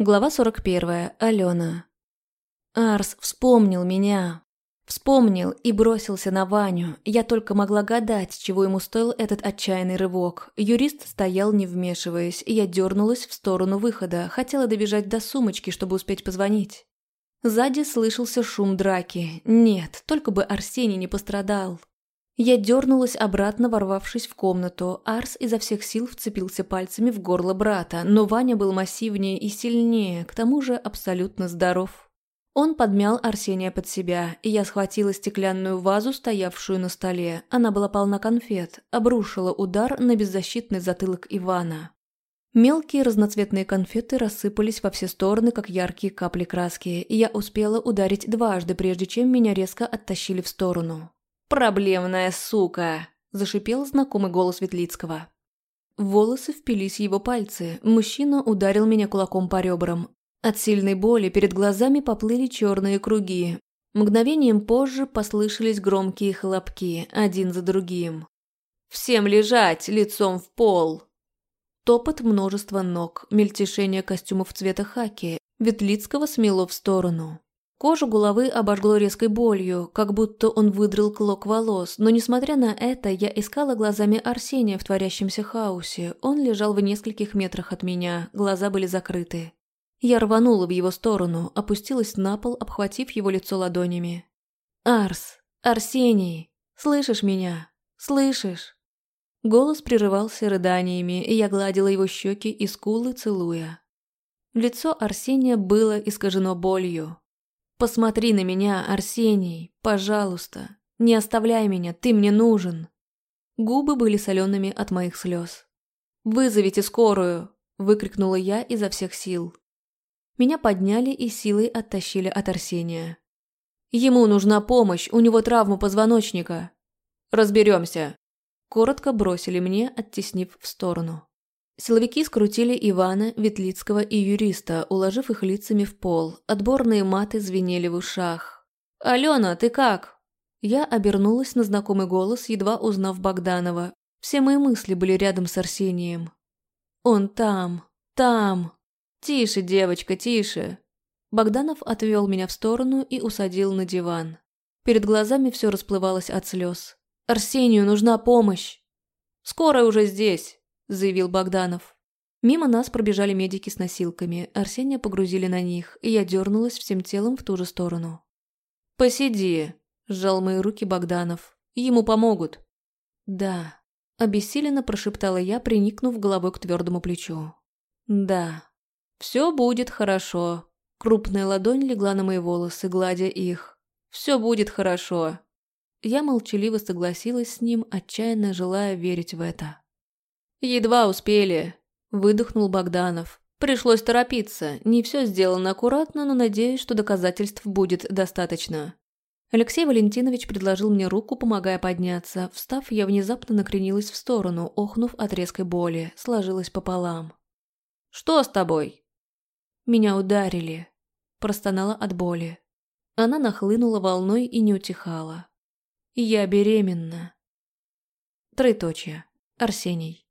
Глава 41. Алена. Арс вспомнил меня. Вспомнил и бросился на Ваню. Я только могла гадать, чего ему стоил этот отчаянный рывок. Юрист стоял, не вмешиваясь, и я дернулась в сторону выхода, хотела добежать до сумочки, чтобы успеть позвонить. Сзади слышался шум драки. Нет, только бы Арсений не пострадал. Я дернулась обратно, ворвавшись в комнату. Арс изо всех сил вцепился пальцами в горло брата, но Ваня был массивнее и сильнее, к тому же абсолютно здоров. Он подмял Арсения под себя, и я схватила стеклянную вазу, стоявшую на столе. Она была полна конфет, обрушила удар на беззащитный затылок Ивана. Мелкие разноцветные конфеты рассыпались во все стороны, как яркие капли краски, и я успела ударить дважды, прежде чем меня резко оттащили в сторону. «Проблемная сука!» – зашипел знакомый голос Ветлицкого. волосы впились в его пальцы. Мужчина ударил меня кулаком по ребрам. От сильной боли перед глазами поплыли черные круги. Мгновением позже послышались громкие хлопки, один за другим. «Всем лежать, лицом в пол!» Топот множества ног, мельтешение костюмов цвета хаки. Ветлицкого смело в сторону. Кожу головы обожгло резкой болью, как будто он выдрал клок волос, но, несмотря на это, я искала глазами Арсения в творящемся хаосе. Он лежал в нескольких метрах от меня, глаза были закрыты. Я рванула в его сторону, опустилась на пол, обхватив его лицо ладонями. «Арс! Арсений! Слышишь меня? Слышишь?» Голос прерывался рыданиями, и я гладила его щеки и скулы, целуя. Лицо Арсения было искажено болью. «Посмотри на меня, Арсений, пожалуйста. Не оставляй меня, ты мне нужен». Губы были солеными от моих слез. «Вызовите скорую!» – выкрикнула я изо всех сил. Меня подняли и силой оттащили от Арсения. «Ему нужна помощь, у него травма позвоночника». «Разберемся», – коротко бросили мне, оттеснив в сторону. Силовики скрутили Ивана, Ветлицкого и юриста, уложив их лицами в пол. Отборные маты звенели в ушах. «Алена, ты как?» Я обернулась на знакомый голос, едва узнав Богданова. Все мои мысли были рядом с Арсением. «Он там, там!» «Тише, девочка, тише!» Богданов отвел меня в сторону и усадил на диван. Перед глазами все расплывалось от слез. «Арсению нужна помощь!» «Скорая уже здесь!» – заявил Богданов. Мимо нас пробежали медики с носилками, Арсения погрузили на них, и я дернулась всем телом в ту же сторону. «Посиди», – сжал мои руки Богданов. «Ему помогут». «Да», – обессиленно прошептала я, приникнув головой к твердому плечу. «Да, все будет хорошо». Крупная ладонь легла на мои волосы, гладя их. «Все будет хорошо». Я молчаливо согласилась с ним, отчаянно желая верить в это. «Едва успели», – выдохнул Богданов. «Пришлось торопиться. Не все сделано аккуратно, но надеюсь, что доказательств будет достаточно». Алексей Валентинович предложил мне руку, помогая подняться. Встав, я внезапно накренилась в сторону, охнув от резкой боли, сложилась пополам. «Что с тобой?» «Меня ударили», – простонала от боли. Она нахлынула волной и не утихала. «Я беременна». Троеточие. Арсений.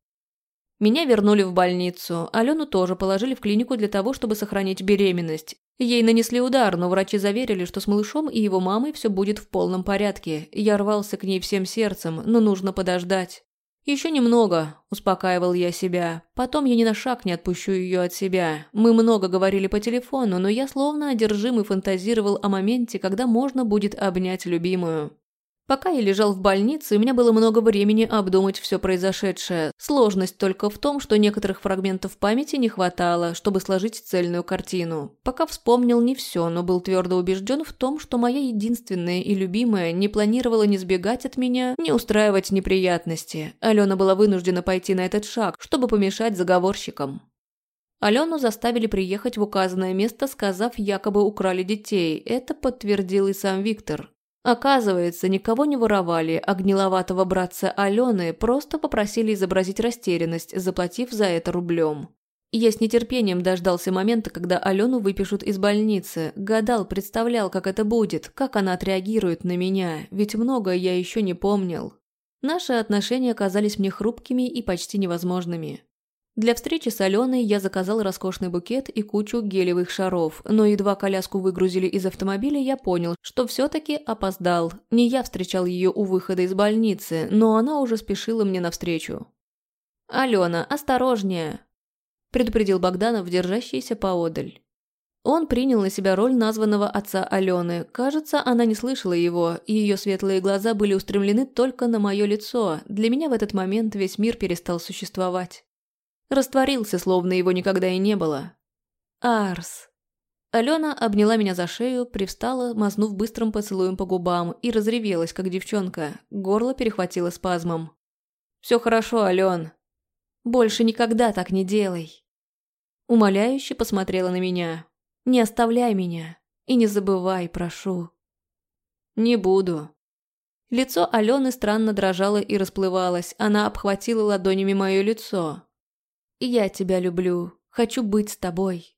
Меня вернули в больницу, Алену тоже положили в клинику для того, чтобы сохранить беременность. Ей нанесли удар, но врачи заверили, что с малышом и его мамой все будет в полном порядке. Я рвался к ней всем сердцем, но нужно подождать. «Еще немного», – успокаивал я себя. «Потом я ни на шаг не отпущу ее от себя. Мы много говорили по телефону, но я словно одержимый фантазировал о моменте, когда можно будет обнять любимую. Пока я лежал в больнице, у меня было много времени обдумать все произошедшее. Сложность только в том, что некоторых фрагментов памяти не хватало, чтобы сложить цельную картину. Пока вспомнил не все, но был твердо убежден в том, что моя единственная и любимая не планировала ни сбегать от меня, ни устраивать неприятности. Алена была вынуждена пойти на этот шаг, чтобы помешать заговорщикам. Алену заставили приехать в указанное место, сказав, якобы украли детей. Это подтвердил и сам Виктор. Оказывается, никого не воровали, а гниловатого братца Алены просто попросили изобразить растерянность, заплатив за это рублем. Я с нетерпением дождался момента, когда Алену выпишут из больницы. Гадал, представлял, как это будет, как она отреагирует на меня, ведь многое я еще не помнил. Наши отношения оказались мне хрупкими и почти невозможными. Для встречи с Аленой я заказал роскошный букет и кучу гелевых шаров, но едва коляску выгрузили из автомобиля, я понял, что все-таки опоздал. Не я встречал ее у выхода из больницы, но она уже спешила мне навстречу. «Алена, осторожнее!» – предупредил Богданов, держащийся поодаль. Он принял на себя роль названного отца Алены. Кажется, она не слышала его, и ее светлые глаза были устремлены только на мое лицо. Для меня в этот момент весь мир перестал существовать. Растворился, словно его никогда и не было. «Арс». Алена обняла меня за шею, привстала, мазнув быстрым поцелуем по губам, и разревелась, как девчонка. Горло перехватило спазмом. «Все хорошо, Ален. Больше никогда так не делай». Умоляюще посмотрела на меня. «Не оставляй меня. И не забывай, прошу». «Не буду». Лицо Алены странно дрожало и расплывалось. Она обхватила ладонями мое лицо. «Я тебя люблю. Хочу быть с тобой».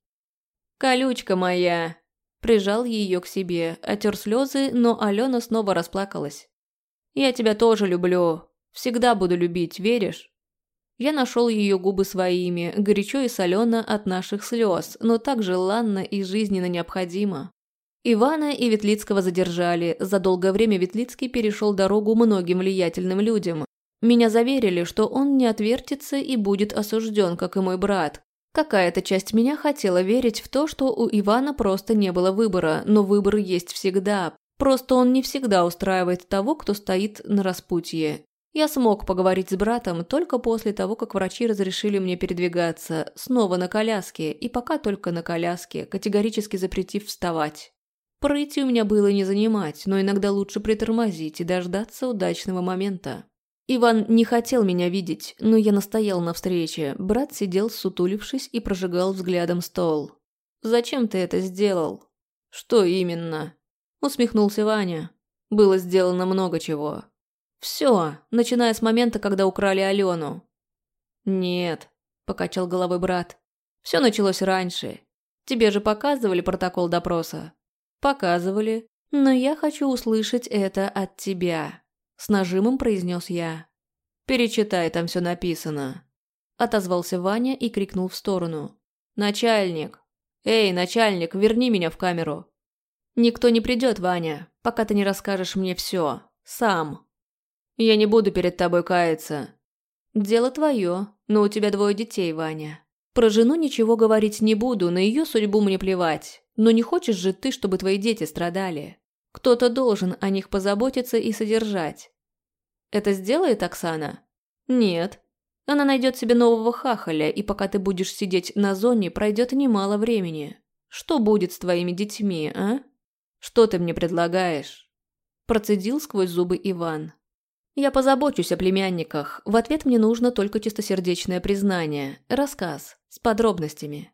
«Колючка моя!» Прижал ее к себе, отер слезы, но Алена снова расплакалась. «Я тебя тоже люблю. Всегда буду любить, веришь?» Я нашел ее губы своими, горячо и солено от наших слез, но так желанно и жизненно необходимо. Ивана и Ветлицкого задержали. За долгое время Ветлицкий перешел дорогу многим влиятельным людям, меня заверили, что он не отвертится и будет осужден, как и мой брат. Какая-то часть меня хотела верить в то, что у Ивана просто не было выбора, но выбор есть всегда. Просто он не всегда устраивает того, кто стоит на распутье. Я смог поговорить с братом только после того, как врачи разрешили мне передвигаться, снова на коляске, и пока только на коляске, категорически запретив вставать. Пройти у меня было не занимать, но иногда лучше притормозить и дождаться удачного момента. Иван не хотел меня видеть, но я настоял на встрече. Брат сидел, сутулившись, и прожигал взглядом стол. «Зачем ты это сделал?» «Что именно?» Усмехнулся Ваня. «Было сделано много чего». «Все, начиная с момента, когда украли Алену». «Нет», – покачал головой брат. «Все началось раньше. Тебе же показывали протокол допроса?» «Показывали. Но я хочу услышать это от тебя». С нажимом произнес я. «Перечитай, там все написано». Отозвался Ваня и крикнул в сторону. «Начальник! Эй, начальник, верни меня в камеру!» «Никто не придет, Ваня, пока ты не расскажешь мне все. Сам. Я не буду перед тобой каяться». «Дело твое, но у тебя двое детей, Ваня. Про жену ничего говорить не буду, на ее судьбу мне плевать. Но не хочешь же ты, чтобы твои дети страдали?» Кто-то должен о них позаботиться и содержать. Это сделает Оксана? Нет. Она найдет себе нового хахаля, и пока ты будешь сидеть на зоне, пройдет немало времени. Что будет с твоими детьми, а? Что ты мне предлагаешь? Процедил сквозь зубы Иван. Я позабочусь о племянниках. В ответ мне нужно только чистосердечное признание, рассказ с подробностями.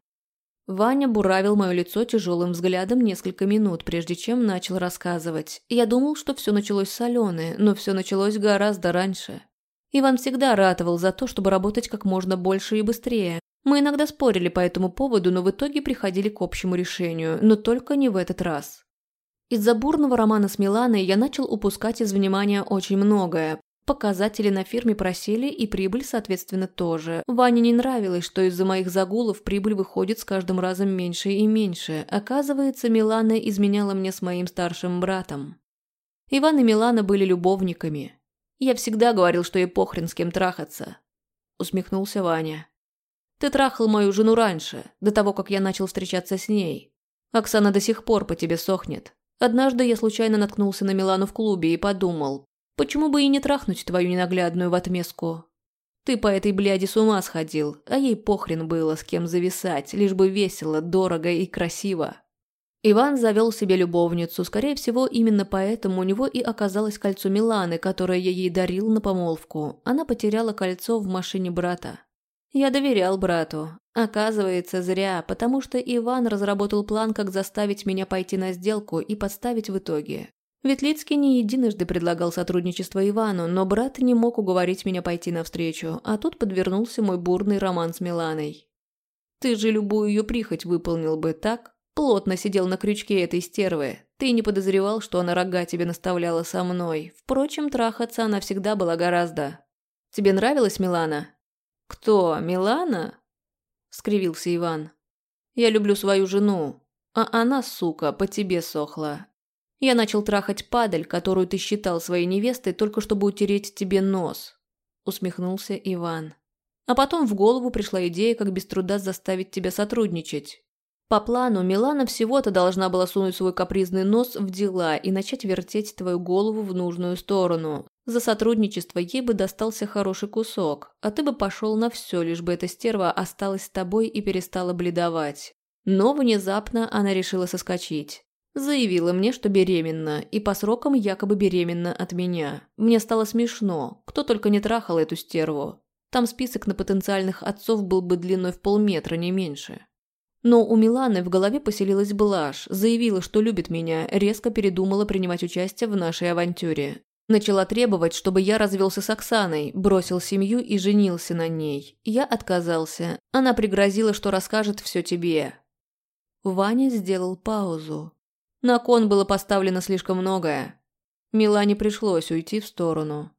Ваня буравил мое лицо тяжелым взглядом несколько минут, прежде чем начал рассказывать. Я думал, что все началось с Алены, но все началось гораздо раньше. Иван всегда ратовал за то, чтобы работать как можно больше и быстрее. Мы иногда спорили по этому поводу, но в итоге приходили к общему решению, но только не в этот раз. Из-за бурного романа с Миланой я начал упускать из внимания очень многое, Показатели на фирме просели, и прибыль, соответственно, тоже. Ване не нравилось, что из-за моих загулов прибыль выходит с каждым разом меньше и меньше. Оказывается, Милана изменяла мне с моим старшим братом. Иван и Милана были любовниками. Я всегда говорил, что ей похрен с кем трахаться. Усмехнулся Ваня. Ты трахал мою жену раньше, до того, как я начал встречаться с ней. Оксана до сих пор по тебе сохнет. Однажды я случайно наткнулся на Милану в клубе и подумал, Почему бы и не трахнуть твою ненаглядную в отместку? Ты по этой бляди с ума сходил, а ей похрен было, с кем зависать, лишь бы весело, дорого и красиво. Иван завел себе любовницу, скорее всего, именно поэтому у него и оказалось кольцо Миланы, которое я ей дарил на помолвку. Она потеряла кольцо в машине брата. Я доверял брату. Оказывается, зря, потому что Иван разработал план, как заставить меня пойти на сделку и подставить в итоге. Ветлицкий не единожды предлагал сотрудничество Ивану, но брат не мог уговорить меня пойти навстречу, а тут подвернулся мой бурный роман с Миланой. «Ты же любую ее прихоть выполнил бы, так? Плотно сидел на крючке этой стервы. Ты не подозревал, что она рога тебе наставляла со мной. Впрочем, трахаться она всегда была гораздо. Тебе нравилась Милана?» «Кто, Милана?» – скривился Иван. «Я люблю свою жену, а она, сука, по тебе сохла. Я начал трахать падаль, которую ты считал своей невестой, только чтобы утереть тебе нос», – усмехнулся Иван. А потом в голову пришла идея, как без труда заставить тебя сотрудничать. По плану, Милана всего-то должна была сунуть свой капризный нос в дела и начать вертеть твою голову в нужную сторону. За сотрудничество ей бы достался хороший кусок, а ты бы пошел на все, лишь бы эта стерва осталась с тобой и перестала бледовать. Но внезапно она решила соскочить. Заявила мне, что беременна, и по срокам якобы беременна от меня. Мне стало смешно, кто только не трахал эту стерву. Там список на потенциальных отцов был бы длиной в полметра, не меньше. Но у Миланы в голове поселилась блажь, заявила, что любит меня, резко передумала принимать участие в нашей авантюре. Начала требовать, чтобы я развелся с Оксаной, бросил семью и женился на ней. Я отказался. Она пригрозила, что расскажет все тебе. Ваня сделал паузу. На кон было поставлено слишком многое. Милане пришлось уйти в сторону.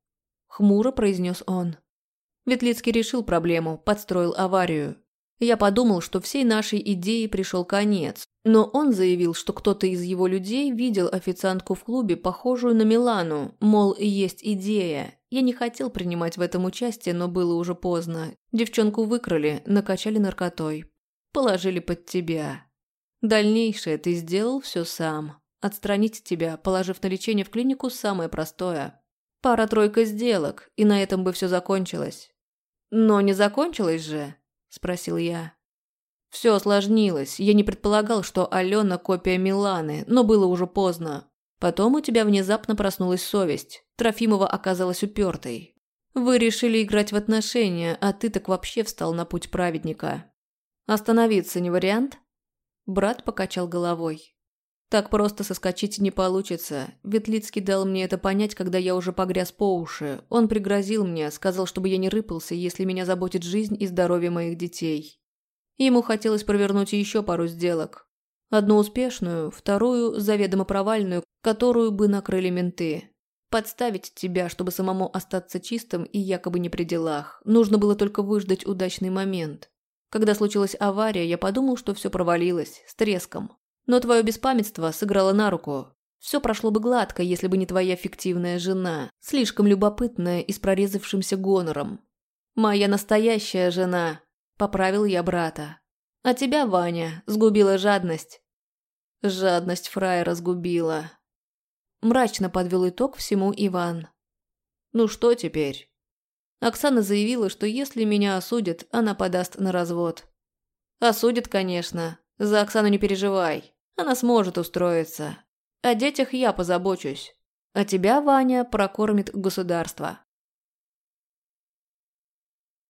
Хмуро произнес он. Ветлицкий решил проблему, подстроил аварию. Я подумал, что всей нашей идее пришел конец, но он заявил, что кто-то из его людей видел официантку в клубе, похожую на Милану, мол, есть идея. Я не хотел принимать в этом участие, но было уже поздно. Девчонку выкрали, накачали наркотой. Положили под тебя. Дальнейшее ты сделал все сам. Отстранить тебя, положив на лечение в клинику, самое простое. Пара-тройка сделок, и на этом бы все закончилось. Но не закончилось же. – спросил я. Все осложнилось. Я не предполагал, что Алена – копия Миланы, но было уже поздно. Потом у тебя внезапно проснулась совесть. Трофимова оказалась упертой. Вы решили играть в отношения, а ты так вообще встал на путь праведника. Остановиться не вариант? Брат покачал головой. Так просто соскочить не получится. Ветлицкий дал мне это понять, когда я уже погряз по уши. Он пригрозил мне, сказал, чтобы я не рыпался, если меня заботит жизнь и здоровье моих детей. Ему хотелось провернуть еще пару сделок. Одну успешную, вторую заведомо провальную, которую бы накрыли менты. Подставить тебя, чтобы самому остаться чистым и якобы не при делах. Нужно было только выждать удачный момент. Когда случилась авария, я подумал, что все провалилось, с треском. Но твое беспамятство сыграло на руку. Все прошло бы гладко, если бы не твоя фиктивная жена, слишком любопытная и с прорезавшимся гонором. Моя настоящая жена, поправил я брата. А тебя, Ваня, сгубила жадность. Жадность фраера сгубила. Мрачно подвел итог всему Иван. Ну что теперь? Оксана заявила, что если меня осудят, она подаст на развод. Осудит, конечно. За Оксану не переживай. Она сможет устроиться. О детях я позабочусь. А тебя, Ваня, прокормит государство.